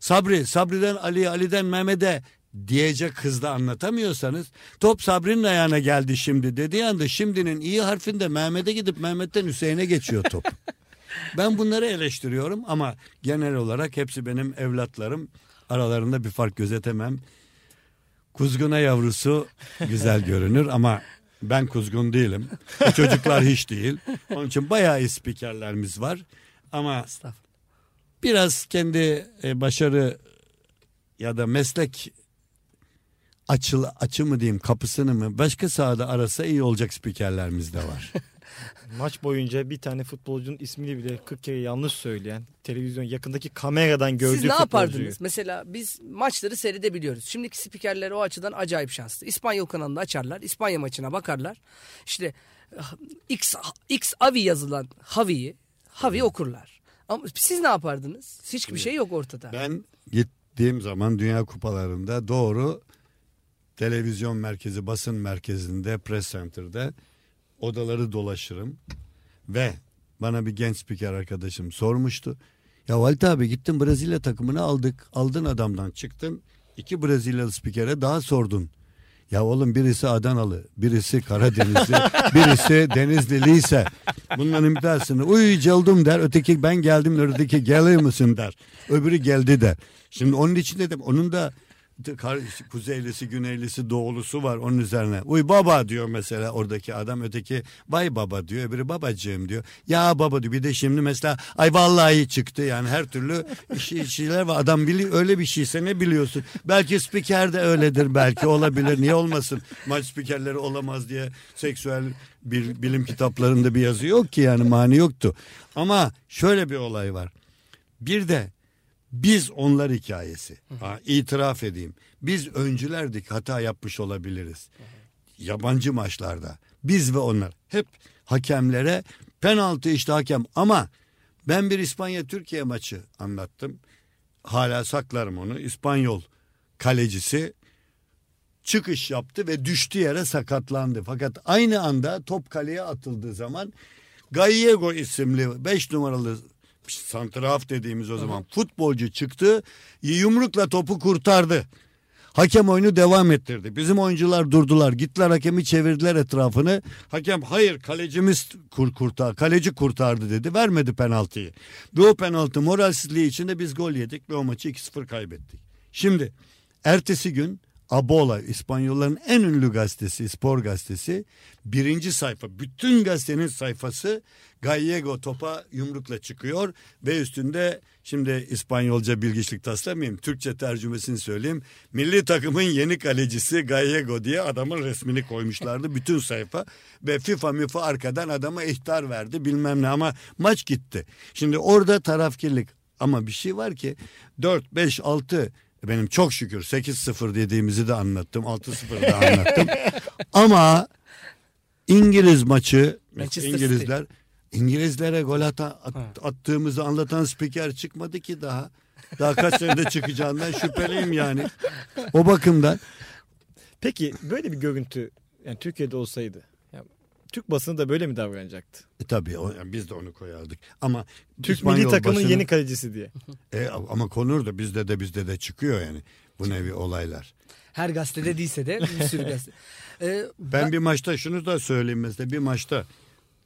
Sabri, Sabri'den Ali'ye, Ali'den Mehmet'e diyecek hızla anlatamıyorsanız top Sabri'nin ayağına geldi şimdi dediği anda şimdinin iyi harfinde Mehmet'e gidip Mehmet'ten Hüseyin'e geçiyor top. ben bunları eleştiriyorum ama genel olarak hepsi benim evlatlarım. Aralarında bir fark gözetemem. Kuzguna yavrusu güzel görünür ama ben kuzgun değilim. Bu çocuklar hiç değil. Onun için bayağı iyi spikerlerimiz var. Ama biraz kendi e, başarı ya da meslek açıl açı mı diyeyim kapısını mı başka sahada arasa iyi olacak spikerlerimiz de var. Maç boyunca bir tane futbolcunun ismini bile 40 kere yanlış söyleyen, televizyon yakındaki kameradan gördüğü Siz ne futbolcuyu. yapardınız? Mesela biz maçları seyredebiliyoruz. Şimdiki spikerler o açıdan acayip şanslı. İspanyol kanalında açarlar. İspanya maçına bakarlar. İşte X, X Avi yazılan Havi'yi Havi okurlar. Ama siz ne yapardınız? Hiçbir şey yok ortada. Ben gittiğim zaman Dünya Kupalarında doğru televizyon merkezi, basın merkezinde, press center'da odaları dolaşırım. Ve bana bir genç spiker arkadaşım sormuştu. Ya Halit abi gittin Brezilya takımını aldık. Aldın adamdan çıktın. iki Brezilyalı spikere daha sordun. Ya oğlum birisi Adanalı, birisi Karadenizli, birisi Denizliliyse bunların bir tanesini uy geldim der. Öteki ben geldim der. Öteki geliyor musun der. Öbürü geldi der. Şimdi onun için dedim onun da kuzeylisi, güneylisi, doğulusu var onun üzerine. Uy baba diyor mesela oradaki adam. Öteki bay baba diyor. Öbürü babacığım diyor. Ya baba diyor. Bir de şimdi mesela ay vallahi çıktı yani her türlü şey- şeyler var. Adam biliyor öyle bir şeyse ne biliyorsun? Belki spiker de öyledir belki olabilir. Niye olmasın? Maç spikerleri olamaz diye seksüel bir bilim kitaplarında bir yazı yok ki yani mani yoktu. Ama şöyle bir olay var. Bir de biz onlar hikayesi. Ha, itiraf edeyim. Biz öncülerdik hata yapmış olabiliriz. Yabancı maçlarda. Biz ve onlar. Hep hakemlere penaltı işte hakem ama ben bir İspanya-Türkiye maçı anlattım. Hala saklarım onu. İspanyol kalecisi çıkış yaptı ve düştü yere sakatlandı. Fakat aynı anda top kaleye atıldığı zaman Gallego isimli 5 numaralı santraf dediğimiz o zaman futbolcu çıktı. Yumrukla topu kurtardı. Hakem oyunu devam ettirdi. Bizim oyuncular durdular. Gittiler hakemi çevirdiler etrafını. Hakem hayır kalecimiz kur kurtar, kaleci kurtardı dedi. Vermedi penaltıyı. Ve o penaltı moralsizliği içinde biz gol yedik ve o maçı 2-0 kaybettik. Şimdi ertesi gün Abola İspanyolların en ünlü gazetesi spor gazetesi. Birinci sayfa bütün gazetenin sayfası Gallego topa yumrukla çıkıyor. Ve üstünde şimdi İspanyolca bilgiçlik taslamayayım Türkçe tercümesini söyleyeyim. Milli takımın yeni kalecisi Gallego diye adamın resmini koymuşlardı bütün sayfa. Ve FIFA müfa arkadan adama ihtar verdi bilmem ne ama maç gitti. Şimdi orada tarafkirlik. Ama bir şey var ki 4 5 6 benim çok şükür 8-0 dediğimizi de anlattım. 6-0 da anlattım. Ama İngiliz maçı Manchester İngilizler İngilizlere gol ata, at- attığımızı anlatan spiker çıkmadı ki daha. Daha kaç senede çıkacağından şüpheliyim yani. O bakımdan Peki böyle bir görüntü yani Türkiye'de olsaydı Türk basını da böyle mi davranacaktı? e, tabii o- yani biz de onu koyardık. Ama Türk İspanyol milli takımın basını- yeni kalecisi diye. E, ama konur da bizde de bizde de çıkıyor yani bu nevi olaylar. Her gazetede değilse de bir sürü gazete. Ee, Ben bir maçta şunu da söyleyeyim mesela bir maçta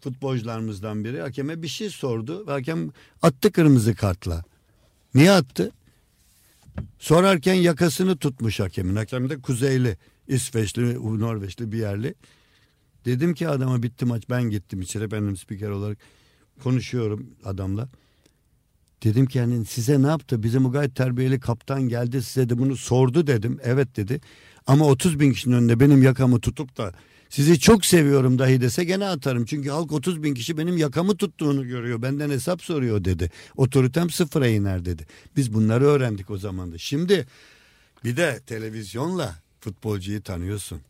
futbolcularımızdan biri hakeme bir şey sordu ve hakem attı kırmızı kartla. Niye attı? Sorarken yakasını tutmuş hakemin. Hakem de Kuzeyli, İsveçli, Norveçli bir yerli. Dedim ki adama bitti maç ben gittim içeri benim spiker olarak konuşuyorum adamla. Dedim ki yani size ne yaptı? Bizim gayet terbiyeli kaptan geldi size de bunu sordu dedim. Evet dedi. Ama 30 bin kişinin önünde benim yakamı tutup da sizi çok seviyorum dahi dese gene atarım. Çünkü halk 30 bin kişi benim yakamı tuttuğunu görüyor. Benden hesap soruyor dedi. Otoritem sıfıra iner dedi. Biz bunları öğrendik o zaman da. Şimdi bir de televizyonla futbolcuyu tanıyorsun.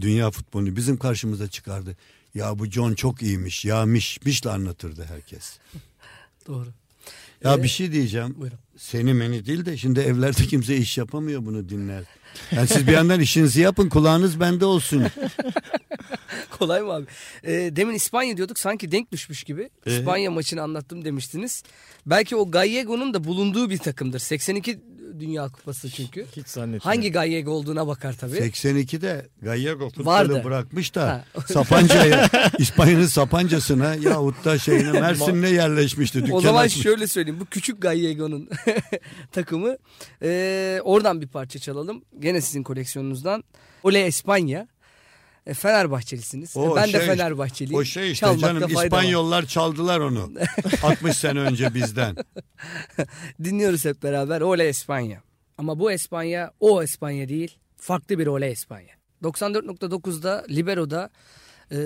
Dünya futbolunu bizim karşımıza çıkardı. Ya bu John çok iyiymiş. Ya miş, mişle anlatırdı herkes. doğru. Ya Ee, bir şey diyeceğim. buyurun. Seni meni değil de şimdi evlerde kimse iş yapamıyor bunu dinler. Yani siz bir yandan işinizi yapın kulağınız bende olsun. Kolay mı abi? Ee, demin İspanya diyorduk sanki denk düşmüş gibi. Ee? İspanya maçını anlattım demiştiniz. Belki o Gallego'nun da bulunduğu bir takımdır. 82 Dünya Kupası çünkü. Hiç zannetmiyorum. Hangi Gallego olduğuna bakar tabii. 82'de Gallego futbolu bırakmış da Ha. Sapanca'ya, İspanya'nın Sapanca'sına yahut da şeyine Mersin'e yerleşmişti. Dükkan O zaman açmış. şöyle söyleyeyim. Bu küçük Gallego'nun takımı. Ee, oradan bir parça çalalım. Gene sizin koleksiyonunuzdan. Ole Espanya. E, Fenerbahçelisiniz. O E, ben de şey- Fenerbahçeliyim. O şey işte Çalmakta canım fayda var. İspanyollar çaldılar onu. 60 sene önce bizden. Dinliyoruz hep beraber. Ole Espanya. Ama bu Espanya o Espanya değil. Farklı bir Ole Espanya. 94.9'da Libero'da e,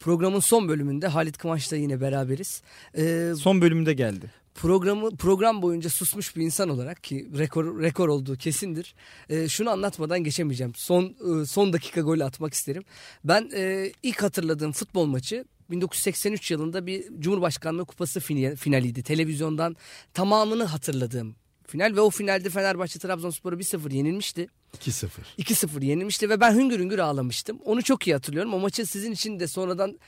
programın son bölümünde Halit Kıvanç'la yine beraberiz. E, Son bölümde geldi. Programı program boyunca susmuş bir insan olarak ki rekor rekor olduğu kesindir. E, şunu anlatmadan geçemeyeceğim. Son e, son dakika golü atmak isterim. Ben e, ilk hatırladığım futbol maçı 1983 yılında bir Cumhurbaşkanlığı Kupası finaliydi. Televizyondan tamamını hatırladığım final ve o finalde Fenerbahçe Trabzonspor'u 1-0 yenilmişti. 2-0. 2-0 yenilmişti ve ben hüngür hüngür ağlamıştım. Onu çok iyi hatırlıyorum. O maçın sizin için de sonradan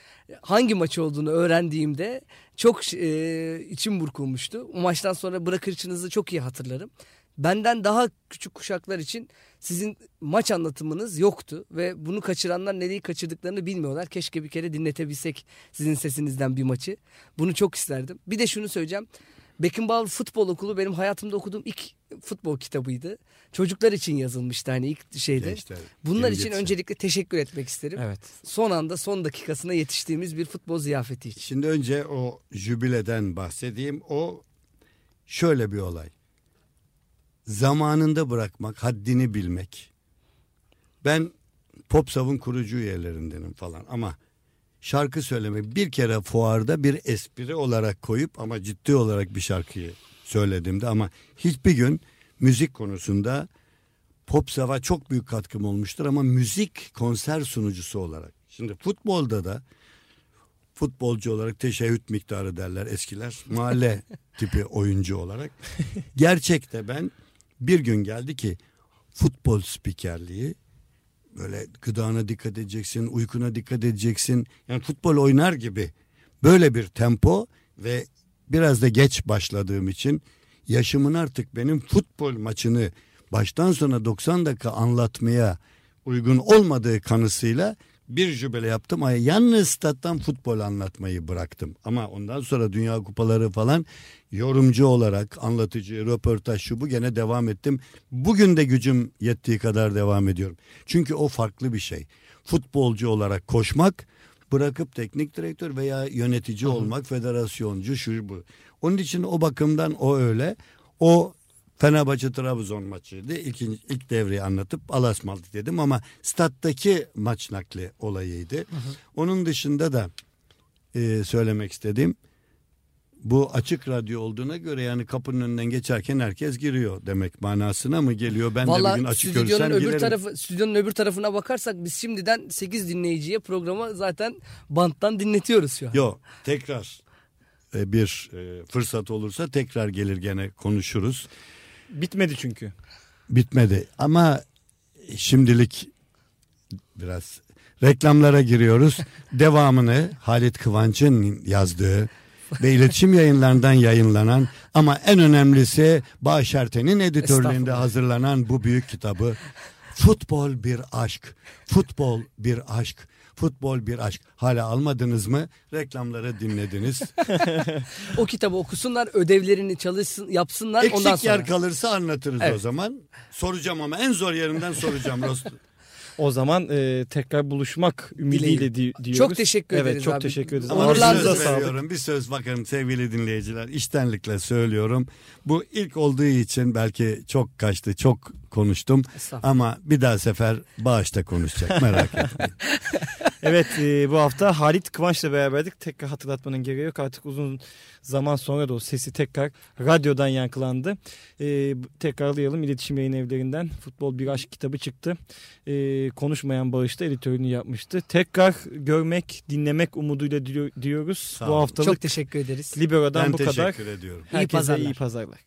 hangi maç olduğunu öğrendiğimde çok e, içim burkulmuştu. O maçtan sonra bırakırçınızı çok iyi hatırlarım. Benden daha küçük kuşaklar için sizin maç anlatımınız yoktu ve bunu kaçıranlar nereyi kaçırdıklarını bilmiyorlar. Keşke bir kere dinletebilsek sizin sesinizden bir maçı. Bunu çok isterdim. Bir de şunu söyleyeceğim. Beckenbauer Futbol Okulu benim hayatımda okuduğum ilk futbol kitabıydı. Çocuklar için yazılmıştı hani ilk şeyde. Gençler, Bunlar için yetişen. öncelikle teşekkür etmek isterim. Evet. Son anda son dakikasına yetiştiğimiz bir futbol ziyafeti için. Şimdi önce o jübileden bahsedeyim. O şöyle bir olay. Zamanında bırakmak, haddini bilmek. Ben Popsav'ın kurucu üyelerindenim falan ama şarkı söylemek bir kere fuarda bir espri olarak koyup ama ciddi olarak bir şarkıyı söyledimdi ama hiçbir gün müzik konusunda Popsav'a çok büyük katkım olmuştur ama müzik konser sunucusu olarak. Şimdi futbolda da futbolcu olarak teşehhüt miktarı derler eskiler. Mahalle tipi oyuncu olarak. Gerçekte ben bir gün geldi ki futbol spikerliği böyle gıdana dikkat edeceksin, uykuna dikkat edeceksin. Yani futbol oynar gibi böyle bir tempo ve biraz da geç başladığım için yaşımın artık benim futbol maçını baştan sona 90 dakika anlatmaya uygun olmadığı kanısıyla bir jübile yaptım. Ay, Yalnız stat'tan futbol anlatmayı bıraktım. Ama ondan sonra Dünya Kupaları falan yorumcu olarak anlatıcı, röportaj şu bu gene devam ettim. Bugün de gücüm yettiği kadar devam ediyorum. Çünkü o farklı bir şey. Futbolcu olarak koşmak bırakıp teknik direktör veya yönetici olmak, federasyoncu şu bu. Onun için o bakımdan o öyle. O Fenerbahçe Trabzon maçıydı. İlk, ilk devreyi anlatıp alasmaldık dedim ama stat'taki maç nakli olayıydı. Onun dışında da e, söylemek istediğim bu açık radyo olduğuna göre yani kapının önünden geçerken herkes giriyor demek manasına mı geliyor? Ben de bir gün Valla açık stüdyonun görürsem öbür girerim. tarafı stüdyonun öbür tarafına bakarsak biz şimdiden 8 dinleyiciye programı zaten banttan dinletiyoruz şu an. Yok tekrar e, bir e, fırsat olursa tekrar gelir gene konuşuruz. Bitmedi çünkü. Bitmedi ama şimdilik biraz reklamlara giriyoruz. Devamını Halit Kıvanç'ın yazdığı ve iletişim yayınlarından yayınlanan ama en önemlisi Bağış Erten'in editörlüğünde hazırlanan bu büyük kitabı Futbol bir aşk, futbol bir aşk, futbol bir aşk. Hala almadınız mı? Reklamları dinlediniz. O kitabı okusunlar, ödevlerini çalışsın, yapsınlar Eksik ondan sonra. yer kalırsa anlatırız o Evet. zaman. Soracağım ama en zor yerinden soracağım. O zaman e, tekrar buluşmak ümidiyle di- diyoruz. Çok teşekkür evet, ederiz çok abi. teşekkür ederiz. Ağzınıza söz sağlık. Bir söz bakın sevgili dinleyiciler. içtenlikle söylüyorum. Bu ilk olduğu için belki çok kaçtı, çok konuştum. Ama bir daha sefer bağışta konuşacak merak etmeyin. Evet e, bu hafta Halit Kıvanç'la beraberdik. Tekrar hatırlatmanın gereği yok. Artık uzun zaman sonra da o sesi tekrar radyodan yankılandı. E, tekrarlayalım iletişim yayın evlerinden Futbol Bir Aşk kitabı çıktı. E, konuşmayan Bağış'ta editörünü yapmıştı. Tekrar görmek, dinlemek umuduyla diliyor- diyoruz. Sağ bu haftalık Çok teşekkür ederiz. Libero'dan ben bu kadar. teşekkür ediyorum. İyi Herkese pazarlar. iyi pazarlar.